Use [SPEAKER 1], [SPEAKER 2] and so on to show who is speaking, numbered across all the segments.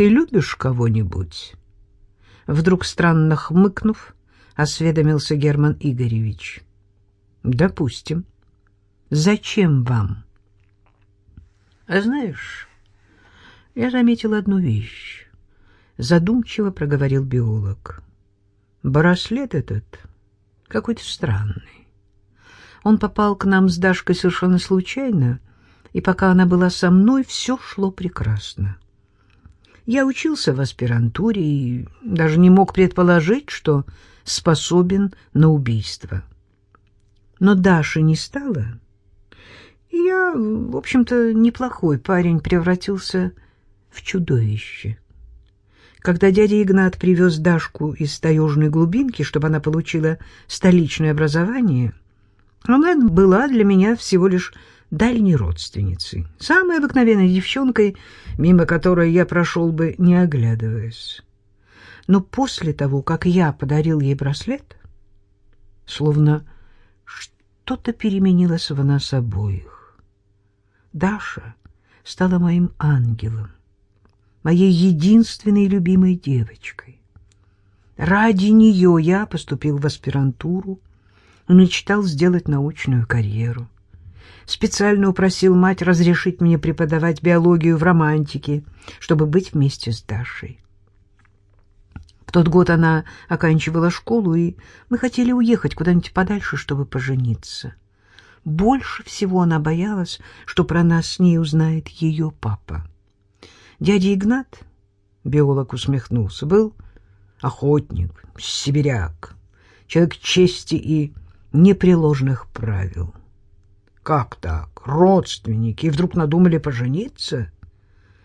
[SPEAKER 1] Ты любишь кого-нибудь? Вдруг странно хмыкнув, осведомился Герман Игоревич. Допустим. Зачем вам? А знаешь, я заметил одну вещь. Задумчиво проговорил биолог. Браслет этот какой-то странный. Он попал к нам с Дашкой совершенно случайно, и пока она была со мной, все шло прекрасно. Я учился в аспирантуре и даже не мог предположить, что способен на убийство. Но Даши не стало, и я, в общем-то, неплохой парень превратился в чудовище. Когда дядя Игнат привез Дашку из таежной глубинки, чтобы она получила столичное образование, она была для меня всего лишь дальней родственницей, самой обыкновенной девчонкой, мимо которой я прошел бы, не оглядываясь. Но после того, как я подарил ей браслет, словно что-то переменилось в нас обоих. Даша стала моим ангелом, моей единственной любимой девочкой. Ради нее я поступил в аспирантуру мечтал сделать научную карьеру специально упросил мать разрешить мне преподавать биологию в романтике, чтобы быть вместе с Дашей. В тот год она оканчивала школу, и мы хотели уехать куда-нибудь подальше, чтобы пожениться. Больше всего она боялась, что про нас с ней узнает ее папа. Дядя Игнат, биолог усмехнулся, был охотник, сибиряк, человек чести и непреложных правил. Как так? Родственники вдруг надумали пожениться?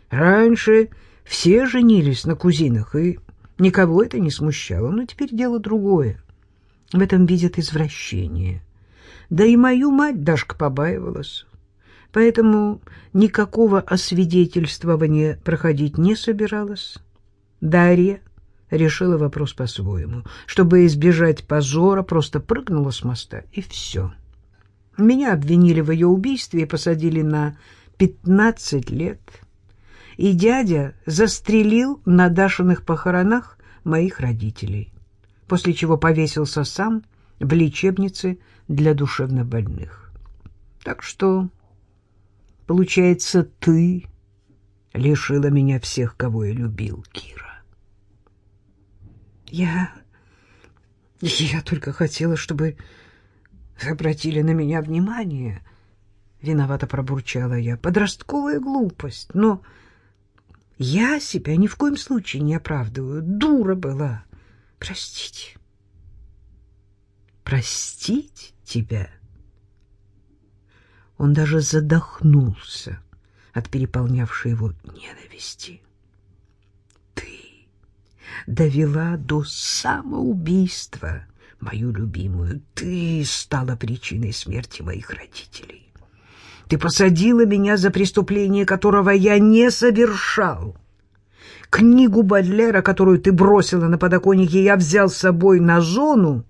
[SPEAKER 1] Раньше все женились на кузинах, и никого это не смущало, но теперь дело другое. В этом видят извращение. Да и мою мать Дашка побаивалась. Поэтому никакого освидетельствования проходить не собиралась. Дарья решила вопрос по-своему. Чтобы избежать позора, просто прыгнула с моста, и все. Меня обвинили в ее убийстве и посадили на пятнадцать лет. И дядя застрелил на Дашиных похоронах моих родителей, после чего повесился сам в лечебнице для душевнобольных. Так что, получается, ты лишила меня всех, кого я любил, Кира. Я... я только хотела, чтобы обратили на меня внимание. Виновато пробурчала я. Подростковая глупость. Но я себя ни в коем случае не оправдываю. Дура была. Простите. Простить тебя? Он даже задохнулся от переполнявшей его ненависти. Довела до самоубийства мою любимую, ты стала причиной смерти моих родителей. Ты посадила меня за преступление, которого я не совершал. Книгу Бадлера, которую ты бросила на подоконнике, я взял с собой на зону,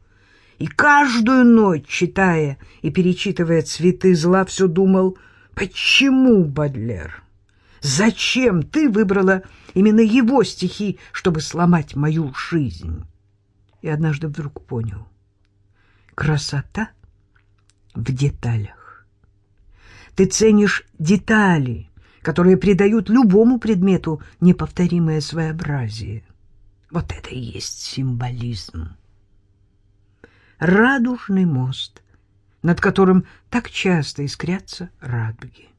[SPEAKER 1] и каждую ночь, читая и перечитывая «Цветы зла», все думал, почему Бадлер? Зачем ты выбрала именно его стихи, чтобы сломать мою жизнь? и однажды вдруг понял. Красота в деталях. Ты ценишь детали, которые придают любому предмету неповторимое своеобразие. Вот это и есть символизм. Радужный мост, над которым так часто искрятся радуги.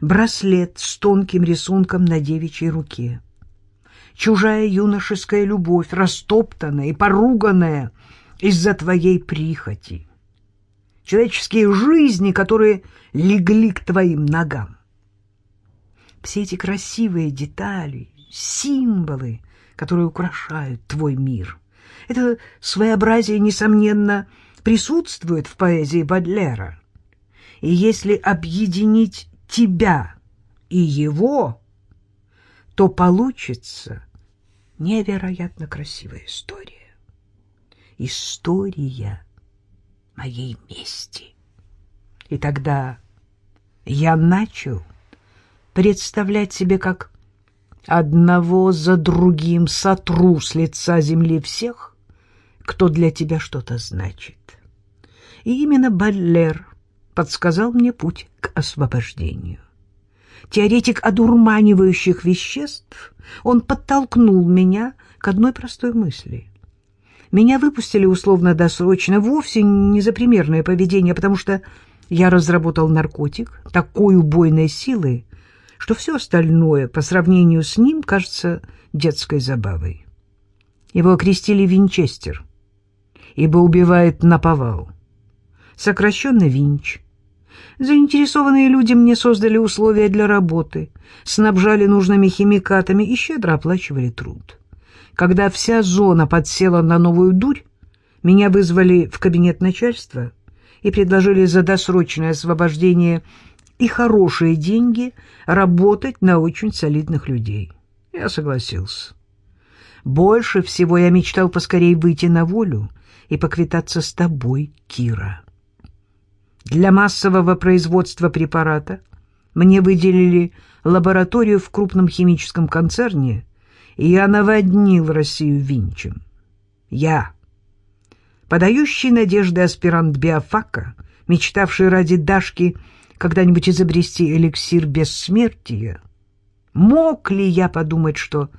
[SPEAKER 1] Браслет с тонким рисунком на девичьей руке чужая юношеская любовь, растоптанная и поруганная из-за твоей прихоти. Человеческие жизни, которые легли к твоим ногам. Все эти красивые детали, символы, которые украшают твой мир. Это своеобразие, несомненно, присутствует в поэзии Бадлера. И если объединить тебя и его, то получится невероятно красивая история. История моей мести. И тогда я начал представлять себе, как одного за другим сотру с лица земли всех, кто для тебя что-то значит. И именно Баллер подсказал мне путь к освобождению. Теоретик одурманивающих веществ, он подтолкнул меня к одной простой мысли. Меня выпустили условно-досрочно вовсе не за примерное поведение, потому что я разработал наркотик такой убойной силы, что все остальное по сравнению с ним кажется детской забавой. Его окрестили Винчестер, ибо убивает наповал. Сокращенно Винч. Заинтересованные люди мне создали условия для работы, снабжали нужными химикатами и щедро оплачивали труд. Когда вся зона подсела на новую дурь, меня вызвали в кабинет начальства и предложили за досрочное освобождение и хорошие деньги работать на очень солидных людей. Я согласился. Больше всего я мечтал поскорее выйти на волю и поквитаться с тобой, Кира. Для массового производства препарата мне выделили лабораторию в крупном химическом концерне, и я наводнил Россию винчем. Я, подающий надежды аспирант биофака, мечтавший ради Дашки когда-нибудь изобрести эликсир бессмертия, мог ли я подумать, что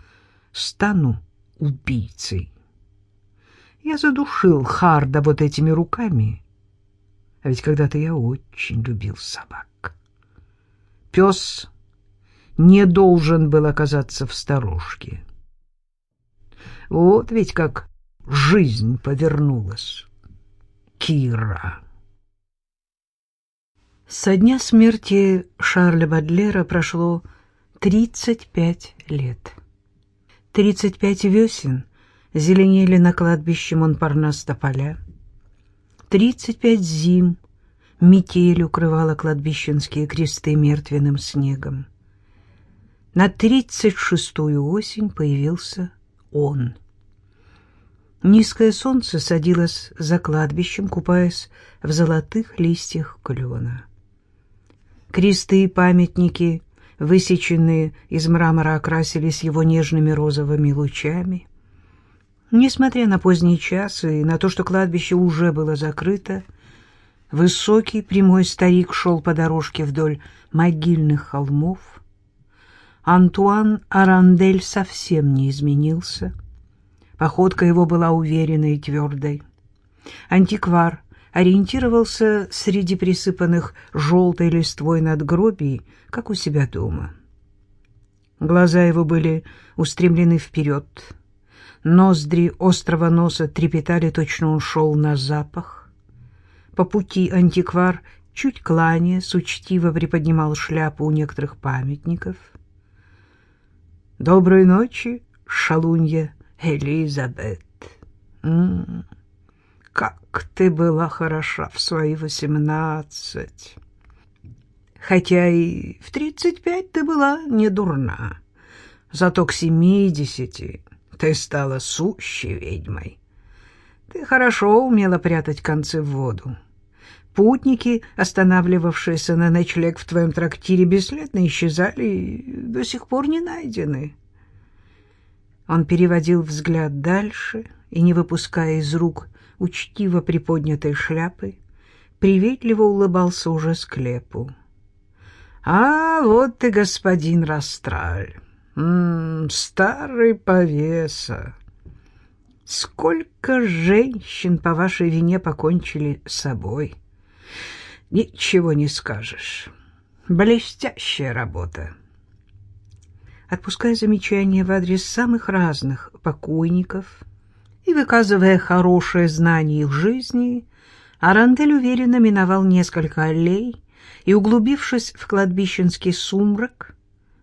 [SPEAKER 1] стану убийцей? Я задушил Харда вот этими руками, а ведь когда-то я очень любил собак. Пес не должен был оказаться в сторожке. Вот ведь как жизнь повернулась. Кира. Со дня смерти Шарля Бадлера прошло 35 лет. 35 весен зеленели на кладбище Монпарнас поля. 35 зим метель укрывала кладбищенские кресты мертвенным снегом. На тридцать шестую осень появился он — Низкое солнце садилось за кладбищем, купаясь в золотых листьях клена. Кресты и памятники, высеченные из мрамора, окрасились его нежными розовыми лучами. Несмотря на поздний час и на то, что кладбище уже было закрыто, высокий прямой старик шел по дорожке вдоль могильных холмов. Антуан Арандель совсем не изменился — Походка его была уверенной и твердой. Антиквар ориентировался среди присыпанных желтой листвой надгробий, как у себя дома. Глаза его были устремлены вперед. Ноздри острого носа трепетали, точно он шел на запах. По пути антиквар, чуть кланяясь, учтиво приподнимал шляпу у некоторых памятников. «Доброй ночи, шалунья!» Элизабет, м -м, как ты была хороша в свои восемнадцать. Хотя и в тридцать пять ты была не дурна. Зато к семидесяти ты стала сущей ведьмой. Ты хорошо умела прятать концы в воду. Путники, останавливавшиеся на ночлег в твоем трактире, бесследно исчезали и до сих пор не найдены. Он переводил взгляд дальше и, не выпуская из рук учтиво приподнятой шляпы, приветливо улыбался уже склепу. «А вот ты, господин Растраль, М -м, старый повеса! Сколько женщин по вашей вине покончили с собой! Ничего не скажешь. Блестящая работа!» отпуская замечания в адрес самых разных покойников и выказывая хорошее знание их жизни, Арандель уверенно миновал несколько аллей и, углубившись в кладбищенский сумрак,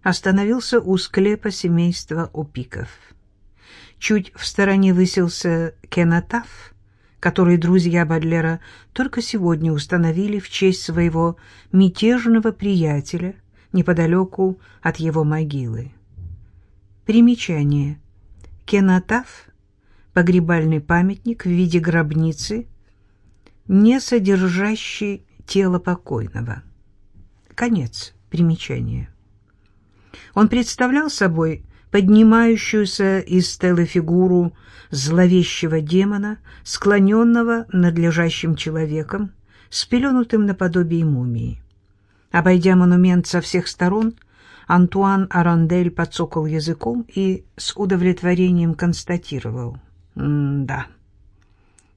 [SPEAKER 1] остановился у склепа семейства Опиков. Чуть в стороне высился Кенотаф, который друзья Бадлера только сегодня установили в честь своего мятежного приятеля неподалеку от его могилы. Примечание. Кенотаф — погребальный памятник в виде гробницы, не содержащий тело покойного. Конец примечания. Он представлял собой поднимающуюся из стелы фигуру зловещего демона, склоненного над лежащим человеком, спеленутым наподобие мумии. Обойдя монумент со всех сторон, Антуан Арандель подсокал языком и с удовлетворением констатировал. «Да,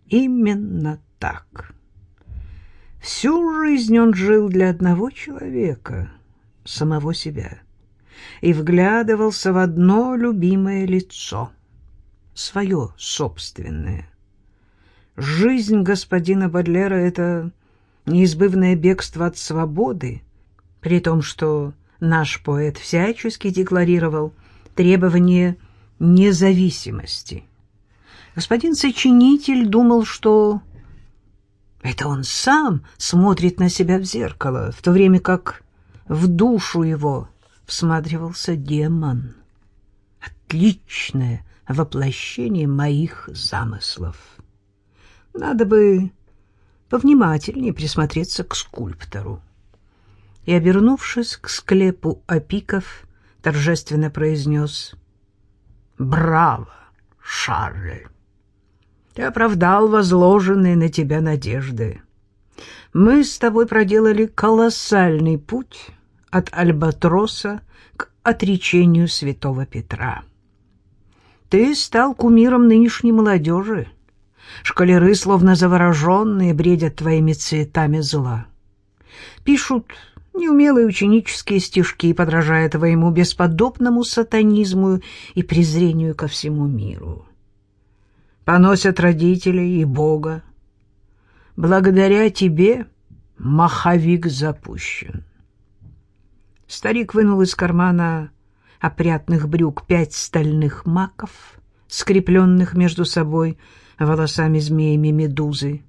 [SPEAKER 1] именно так. Всю жизнь он жил для одного человека, самого себя, и вглядывался в одно любимое лицо, свое собственное. Жизнь господина Бадлера — это неизбывное бегство от свободы, при том, что наш поэт всячески декларировал требование независимости. Господин сочинитель думал, что это он сам смотрит на себя в зеркало, в то время как в душу его всматривался демон. Отличное воплощение моих замыслов. Надо бы повнимательнее присмотреться к скульптору. И, обернувшись к склепу опиков, торжественно произнес «Браво, Шарль! Ты оправдал возложенные на тебя надежды. Мы с тобой проделали колоссальный путь от Альбатроса к отречению святого Петра. Ты стал кумиром нынешней молодежи, Шкалеры, словно завороженные, бредят твоими цветами зла. Пишут неумелые ученические стишки, подражая твоему бесподобному сатанизму и презрению ко всему миру. Поносят родителей и Бога. Благодаря тебе маховик запущен. Старик вынул из кармана опрятных брюк пять стальных маков, скрепленных между собой волосами-змеями медузы,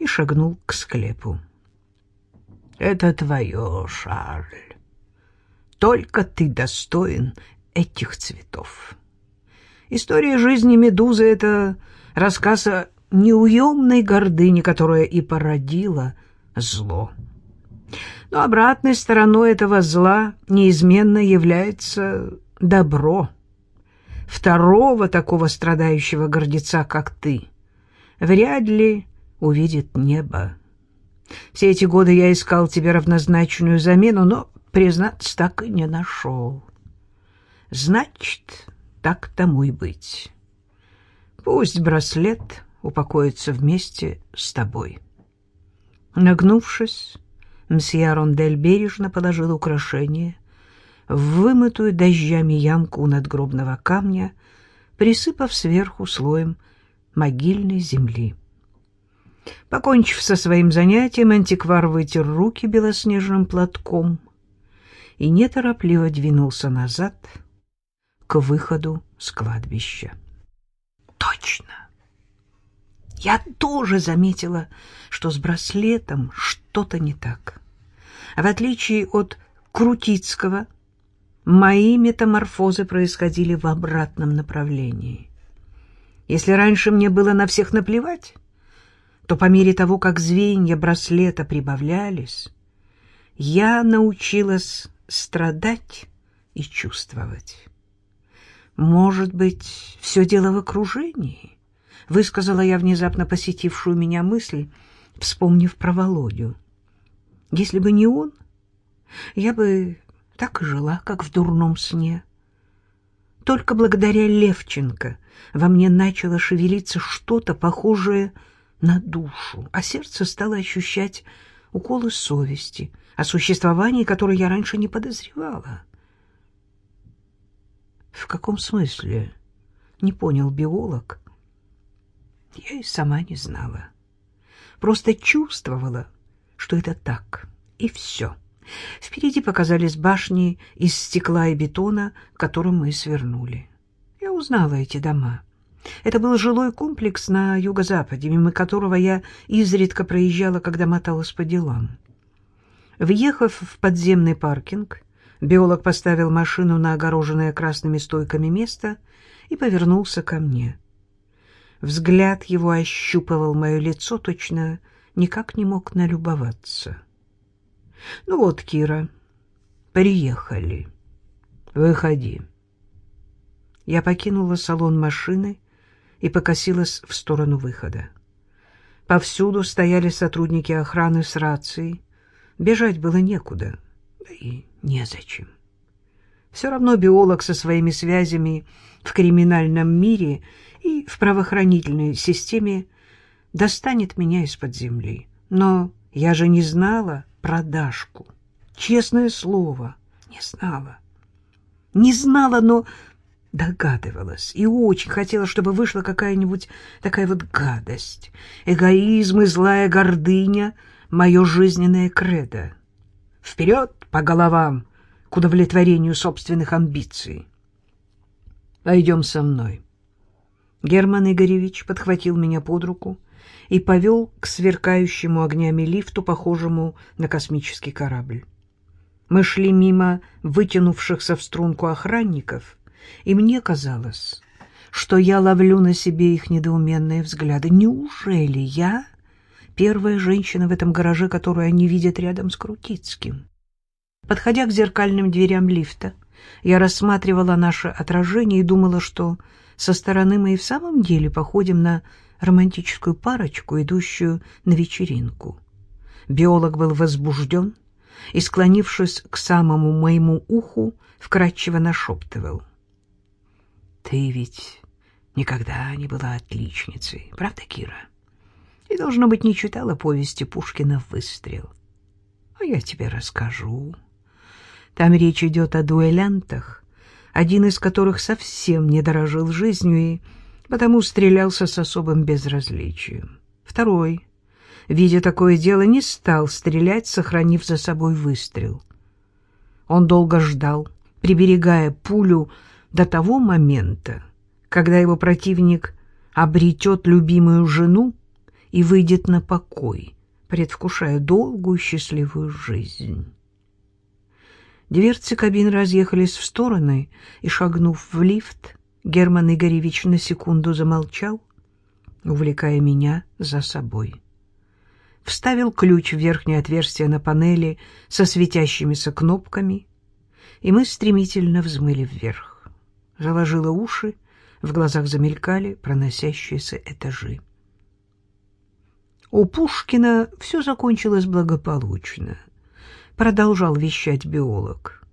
[SPEAKER 1] и шагнул к склепу. «Это твое, Шарль. Только ты достоин этих цветов. История жизни медузы — это рассказ о неуемной гордыне, которая и породила зло. Но обратной стороной этого зла неизменно является добро — второго такого страдающего гордеца, как ты, вряд ли увидит небо. Все эти годы я искал тебе равнозначную замену, но, признаться, так и не нашел. Значит, так тому и быть. Пусть браслет упокоится вместе с тобой. Нагнувшись, мсье Рондель бережно положил украшение в вымытую дождями ямку надгробного камня, присыпав сверху слоем могильной земли. Покончив со своим занятием, антиквар вытер руки белоснежным платком и неторопливо двинулся назад к выходу с кладбища. Точно! Я тоже заметила, что с браслетом что-то не так. В отличие от Крутицкого, мои метаморфозы происходили в обратном направлении. Если раньше мне было на всех наплевать, то по мере того, как звенья браслета прибавлялись, я научилась страдать и чувствовать. «Может быть, все дело в окружении?» — высказала я внезапно посетившую меня мысль, вспомнив про Володю. «Если бы не он, я бы так и жила, как в дурном сне. Только благодаря Левченко во мне начало шевелиться что-то похожее на душу, а сердце стало ощущать уколы совести, о существовании которой я раньше не подозревала. В каком смысле? Не понял биолог. Я и сама не знала. Просто чувствовала, что это так, и все. Впереди показались башни из стекла и бетона, к которым мы свернули. Я узнала эти дома. Это был жилой комплекс на юго-западе, мимо которого я изредка проезжала, когда моталась по делам. Въехав в подземный паркинг, биолог поставил машину на огороженное красными стойками место и повернулся ко мне. Взгляд его ощупывал мое лицо, точно никак не мог налюбоваться. Ну вот, Кира, приехали. Выходи. Я покинула салон машины и покосилась в сторону выхода. Повсюду стояли сотрудники охраны с рацией. Бежать было некуда, да и незачем. Все равно биолог со своими связями в криминальном мире и в правоохранительной системе достанет меня из-под земли. Но я же не знала про Дашку. Честное слово, не знала. Не знала, но догадывалась и очень хотела, чтобы вышла какая-нибудь такая вот гадость. Эгоизм и злая гордыня — мое жизненное кредо. Вперед по головам к удовлетворению собственных амбиций. Пойдем со мной. Герман Игоревич подхватил меня под руку и повел к сверкающему огнями лифту, похожему на космический корабль. Мы шли мимо вытянувшихся в струнку охранников — и мне казалось, что я ловлю на себе их недоуменные взгляды. Неужели я первая женщина в этом гараже, которую они видят рядом с Крутицким? Подходя к зеркальным дверям лифта, я рассматривала наше отражение и думала, что со стороны мы и в самом деле походим на романтическую парочку, идущую на вечеринку. Биолог был возбужден и, склонившись к самому моему уху, вкратчиво нашептывал — ты ведь никогда не была отличницей, правда, Кира? И, должно быть, не читала повести Пушкина «Выстрел». А я тебе расскажу. Там речь идет о дуэлянтах, один из которых совсем не дорожил жизнью и потому стрелялся с особым безразличием. Второй, видя такое дело, не стал стрелять, сохранив за собой выстрел. Он долго ждал, приберегая пулю, до того момента, когда его противник обретет любимую жену и выйдет на покой, предвкушая долгую счастливую жизнь. Дверцы кабин разъехались в стороны, и, шагнув в лифт, Герман Игоревич на секунду замолчал, увлекая меня за собой. Вставил ключ в верхнее отверстие на панели со светящимися кнопками, и мы стремительно взмыли вверх заложила уши, в глазах замелькали проносящиеся этажи. У Пушкина все закончилось благополучно, продолжал вещать биолог.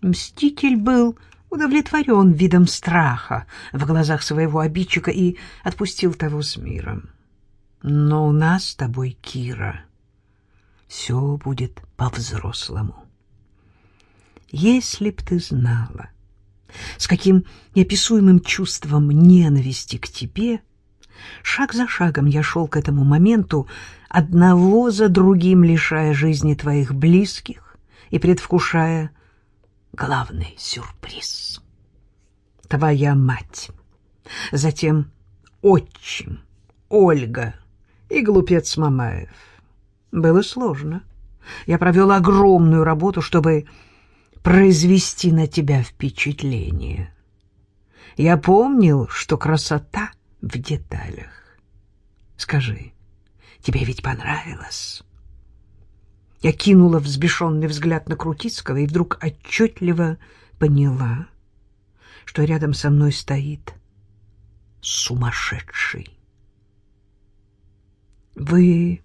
[SPEAKER 1] Мститель был удовлетворен видом страха в глазах своего обидчика и отпустил того с миром. Но у нас с тобой, Кира, все будет по-взрослому. Если б ты знала, с каким неописуемым чувством ненависти к тебе. Шаг за шагом я шел к этому моменту, одного за другим лишая жизни твоих близких и предвкушая главный сюрприз. Твоя мать, затем отчим, Ольга и глупец Мамаев. Было сложно. Я провел огромную работу, чтобы произвести на тебя впечатление. Я помнил, что красота в деталях. Скажи, тебе ведь понравилось? Я кинула взбешенный взгляд на Крутицкого и вдруг отчетливо поняла, что рядом со мной стоит сумасшедший. Вы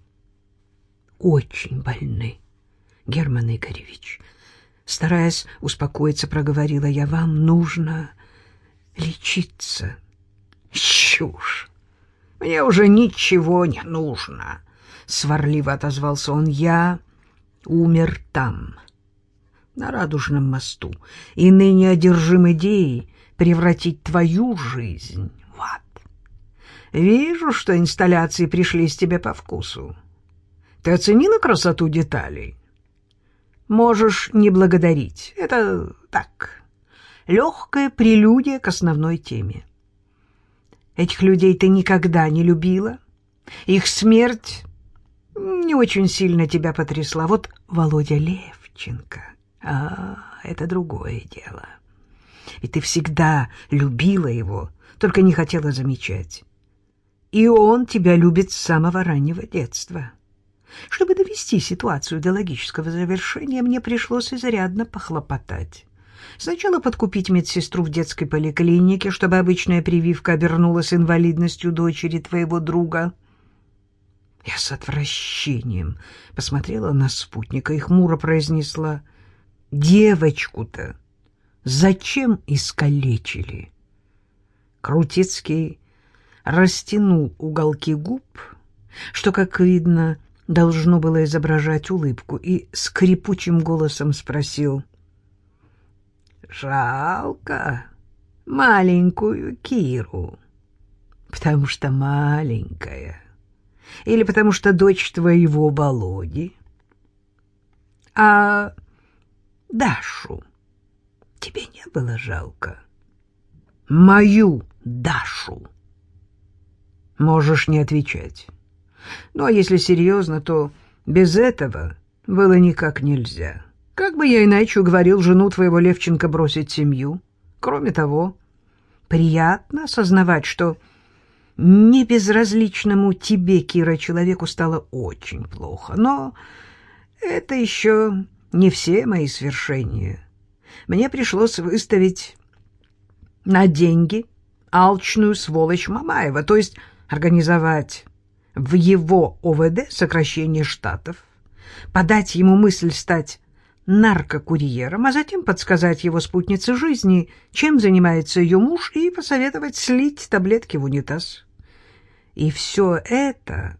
[SPEAKER 1] очень больны, Герман Игоревич, Стараясь успокоиться, проговорила я, вам нужно лечиться. Чушь! Мне уже ничего не нужно, сварливо отозвался он. Я умер там, на Радужном мосту, и ныне одержим идеей превратить твою жизнь в ад. Вижу, что инсталляции пришли с тебе по вкусу. Ты оценила красоту деталей? Можешь не благодарить. Это так, легкая прелюдия к основной теме. Этих людей ты никогда не любила. Их смерть не очень сильно тебя потрясла. Вот Володя Левченко, а, это другое дело. И ты всегда любила его, только не хотела замечать. И он тебя любит с самого раннего детства. Чтобы довести ситуацию до логического завершения, мне пришлось изрядно похлопотать. Сначала подкупить медсестру в детской поликлинике, чтобы обычная прививка обернулась инвалидностью дочери твоего друга. Я с отвращением посмотрела на спутника и хмуро произнесла «Девочку-то зачем искалечили?» Крутицкий растянул уголки губ, что, как видно, должно было изображать улыбку, и скрипучим голосом спросил — Жалко маленькую Киру, потому что маленькая, или потому что дочь твоего Володи. А Дашу тебе не было жалко? Мою Дашу. Можешь не отвечать. Ну, а если серьезно, то без этого было никак нельзя. Как бы я иначе уговорил жену твоего Левченко бросить семью? Кроме того, приятно осознавать, что небезразличному тебе, Кира, человеку стало очень плохо. Но это еще не все мои свершения. Мне пришлось выставить на деньги алчную сволочь Мамаева, то есть организовать в его ОВД сокращение штатов, подать ему мысль стать наркокурьером, а затем подсказать его спутнице жизни, чем занимается ее муж, и посоветовать слить таблетки в унитаз. И все это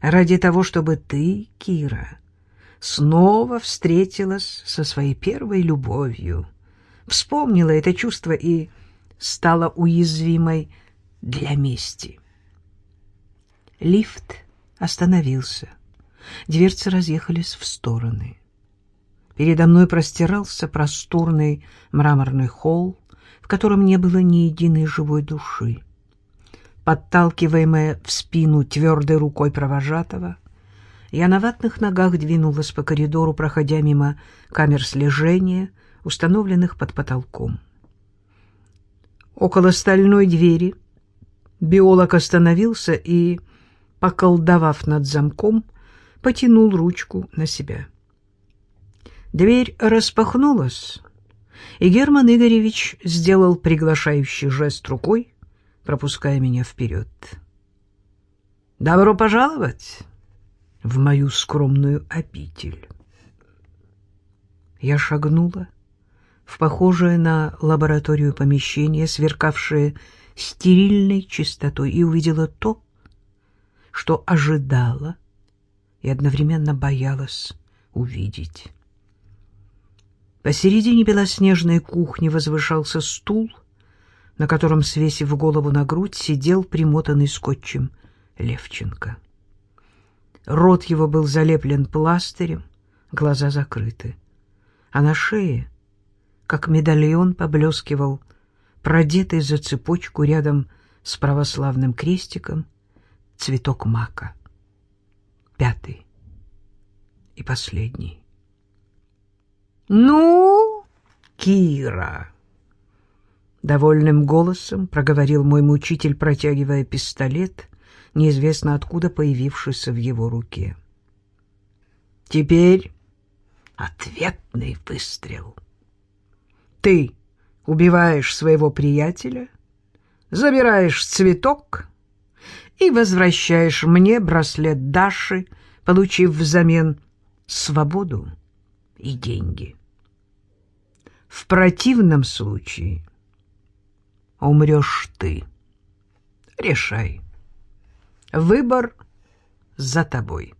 [SPEAKER 1] ради того, чтобы ты, Кира, снова встретилась со своей первой любовью, вспомнила это чувство и стала уязвимой для мести. Лифт остановился. Дверцы разъехались в стороны. Передо мной простирался просторный мраморный холл, в котором не было ни единой живой души. Подталкиваемая в спину твердой рукой провожатого, я на ватных ногах двинулась по коридору, проходя мимо камер слежения, установленных под потолком. Около стальной двери биолог остановился и, поколдовав над замком, потянул ручку на себя. Дверь распахнулась, и Герман Игоревич сделал приглашающий жест рукой, пропуская меня вперед. «Добро пожаловать в мою скромную обитель!» Я шагнула в похожее на лабораторию помещение, сверкавшее стерильной чистотой, и увидела то, что ожидала и одновременно боялась увидеть. Посередине белоснежной кухни возвышался стул, на котором, свесив голову на грудь, сидел примотанный скотчем Левченко. Рот его был залеплен пластырем, глаза закрыты. А на шее, как медальон, поблескивал продетый за цепочку рядом с православным крестиком цветок мака. Пятый и последний. «Ну, Кира!» Довольным голосом проговорил мой мучитель, протягивая пистолет, неизвестно откуда появившийся в его руке. «Теперь ответный выстрел. Ты убиваешь своего приятеля, забираешь цветок и возвращаешь мне браслет Даши, получив взамен свободу и деньги». В противном случае умрешь ты. Решай. Выбор за тобой.